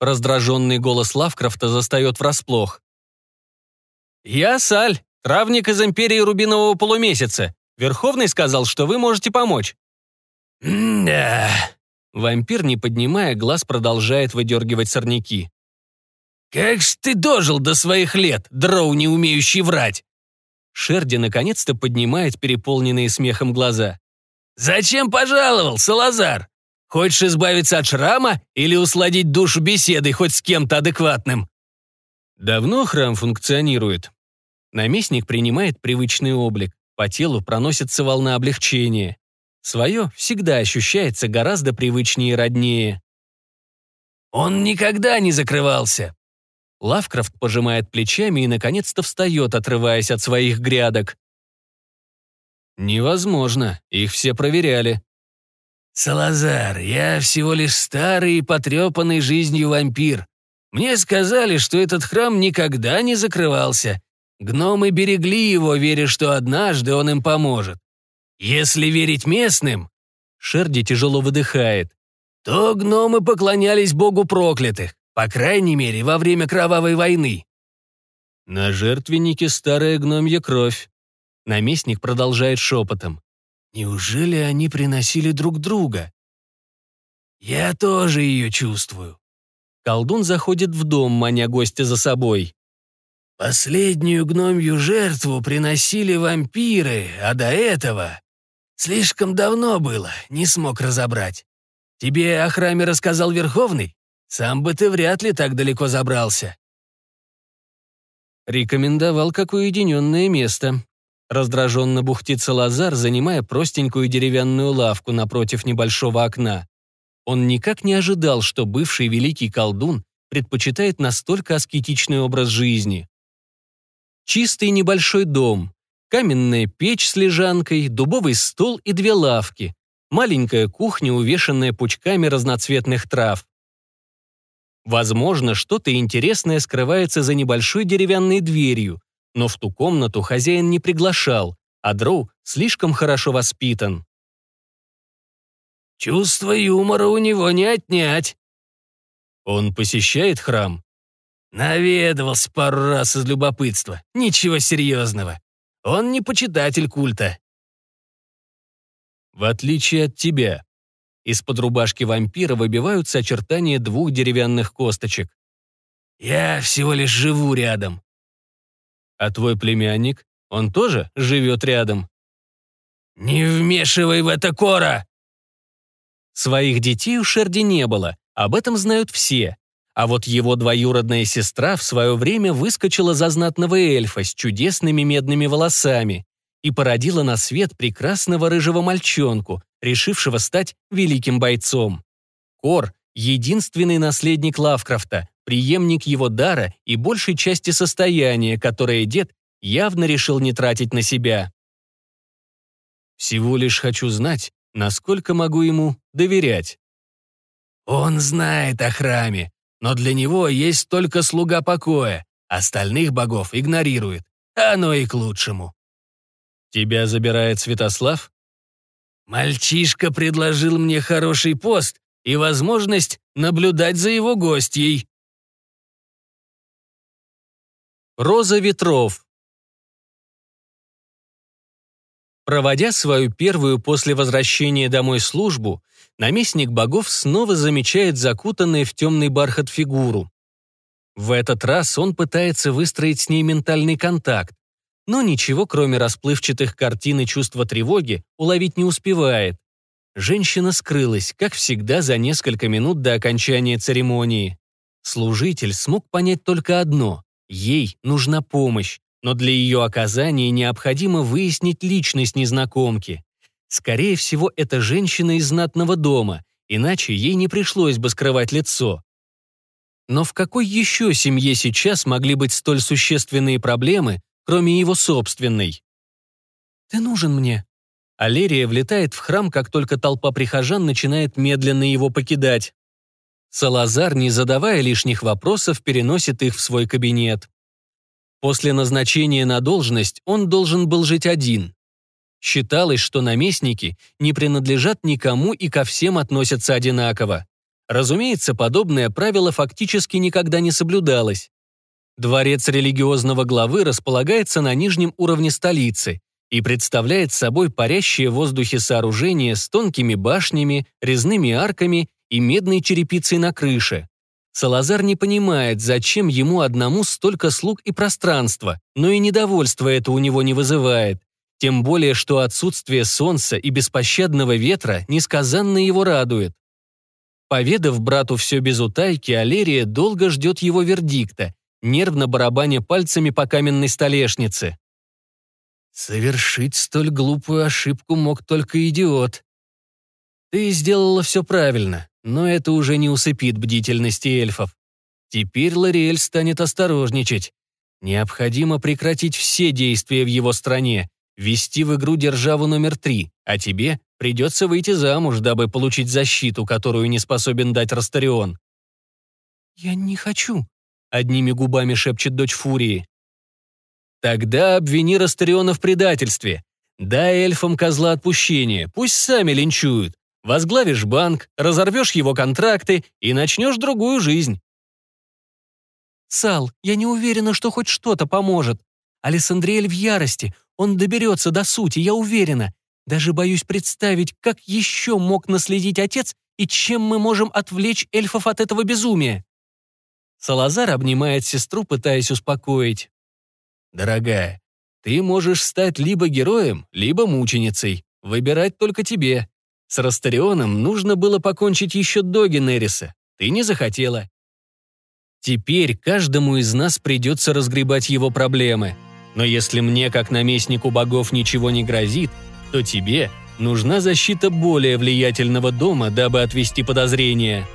Speaker 1: Раздраженный голос Лавкрафта застает врасплох. «Я Саль, Травник из Империи Рубинового полумесяца. Верховный сказал, что вы можете помочь».
Speaker 2: «Да...»
Speaker 1: Вампир, не поднимая глаз, продолжает выдергивать сорняки.
Speaker 2: «Как ж ты дожил до своих лет, дроу, не умеющий врать?»
Speaker 1: Шерди наконец-то поднимает переполненные смехом глаза.
Speaker 2: «Зачем пожаловал, Салазар? Хочешь избавиться от шрама или усладить душу беседой хоть с кем-то адекватным?»
Speaker 1: «Давно храм функционирует?» Наместник принимает привычный облик, по телу проносится волна облегчения. Свое всегда ощущается гораздо привычнее и роднее.
Speaker 2: «Он никогда не закрывался!»
Speaker 1: Лавкрафт пожимает плечами и, наконец-то, встает, отрываясь от своих грядок. «Невозможно, их все проверяли».
Speaker 2: «Салазар, я всего лишь старый и потрепанный жизнью вампир. Мне сказали, что этот храм никогда не закрывался, Гномы берегли его, веря, что однажды он им поможет. Если верить местным,
Speaker 1: Шерди тяжело выдыхает,
Speaker 2: то гномы поклонялись богу проклятых, по крайней мере, во время кровавой войны.
Speaker 1: На жертвеннике старая гномья кровь. Наместник продолжает шепотом.
Speaker 2: Неужели они приносили друг друга? Я тоже ее чувствую.
Speaker 1: Колдун заходит в дом, маня гостя за собой.
Speaker 2: Последнюю гномью жертву приносили вампиры, а до этого... Слишком давно было, не смог разобрать. Тебе о храме рассказал Верховный? Сам бы ты вряд ли так далеко забрался.
Speaker 1: Рекомендовал как уединенное место. Раздраженно бухтится Лазар, занимая простенькую деревянную лавку напротив небольшого окна. Он никак не ожидал, что бывший великий колдун предпочитает настолько аскетичный образ жизни. Чистый небольшой дом, каменная печь с лежанкой, дубовый стол и две лавки, маленькая кухня, увешанная пучками разноцветных трав. Возможно, что-то интересное скрывается за небольшой деревянной дверью, но в ту комнату хозяин не приглашал, а Дроу слишком хорошо воспитан.
Speaker 2: «Чувство юмора у него не отнять»,
Speaker 1: Он посещает храм?
Speaker 2: Наведывался пару раз из любопытства. Ничего серьезного. Он не почитатель культа.
Speaker 1: В отличие от тебя. Из-под рубашки вампира выбиваются очертания двух деревянных косточек.
Speaker 2: Я всего лишь живу рядом.
Speaker 1: А твой племянник, он тоже живет рядом?
Speaker 2: Не вмешивай в это, Кора!
Speaker 1: Своих детей у Шерди не было, об этом знают все. А вот его двоюродная сестра в свое время выскочила за знатного эльфа с чудесными медными волосами и породила на свет прекрасного рыжего мальчонку, решившего стать великим бойцом. Кор — единственный наследник Лавкрафта, преемник его дара и большей части состояния, которое дед явно решил не тратить на себя. Всего лишь хочу знать, насколько могу ему доверять.
Speaker 2: Он знает о храме, но для него есть только слуга покоя, остальных богов игнорирует. Оно и к лучшему.
Speaker 1: Тебя забирает Святослав?
Speaker 2: Мальчишка предложил мне хороший пост и возможность наблюдать за его гостьей.
Speaker 1: Роза ветров Проводя свою первую после возвращения домой службу, наместник богов снова замечает закутанную в темный бархат фигуру. В этот раз он пытается выстроить с ней ментальный контакт, но ничего, кроме расплывчатых картин и чувства тревоги, уловить не успевает. Женщина скрылась, как всегда, за несколько минут до окончания церемонии. Служитель смог понять только одно — ей нужна помощь, но для ее оказания необходимо выяснить личность незнакомки. Скорее всего, это женщина из знатного дома, иначе ей не пришлось бы скрывать лицо. Но в какой еще семье сейчас могли быть столь существенные проблемы, кроме его собственной? «Ты нужен мне». Алерия влетает в храм, как только толпа прихожан начинает медленно его покидать. Салазар, не задавая лишних вопросов, переносит их в свой кабинет. После назначения на должность он должен был жить один. Считалось, что наместники не принадлежат никому и ко всем относятся одинаково. Разумеется, подобное правило фактически никогда не соблюдалось. Дворец религиозного главы располагается на нижнем уровне столицы и представляет собой парящее в воздухе сооружение с тонкими башнями, резными арками и медной черепицей на крыше. Салазар не понимает, зачем ему одному столько слуг и пространства, но и недовольство это у него не вызывает. Тем более, что отсутствие солнца и беспощадного ветра несказанно его радует. Поведав брату все без утайки, Алерия долго ждет его вердикта, нервно барабаня пальцами по каменной столешнице. «Совершить столь глупую ошибку мог только идиот. Ты сделала все правильно но это уже не усыпит бдительности эльфов. Теперь Лориэль станет осторожничать. Необходимо прекратить все действия в его стране, ввести в игру державу номер три, а тебе придется выйти замуж, дабы получить защиту, которую не способен дать Растарион. «Я не хочу», — одними губами шепчет дочь Фурии. «Тогда обвини Растариона в предательстве. Дай эльфам козла отпущения, пусть сами линчуют. Возглавишь банк, разорвешь его контракты и начнешь другую жизнь. Сал, я не уверена, что хоть что-то поможет. Алессандриэль в ярости. Он доберется до сути, я уверена. Даже боюсь представить, как еще мог наследить отец и чем мы можем отвлечь эльфов от этого безумия. Салазар обнимает сестру, пытаясь успокоить. «Дорогая, ты можешь стать либо героем, либо мученицей. Выбирать только тебе. С Растарионом нужно было покончить еще до Генериса. Ты не захотела. Теперь каждому из нас придется разгребать его проблемы. Но если мне, как наместнику богов, ничего не грозит, то тебе нужна защита более влиятельного дома, дабы отвести подозрения.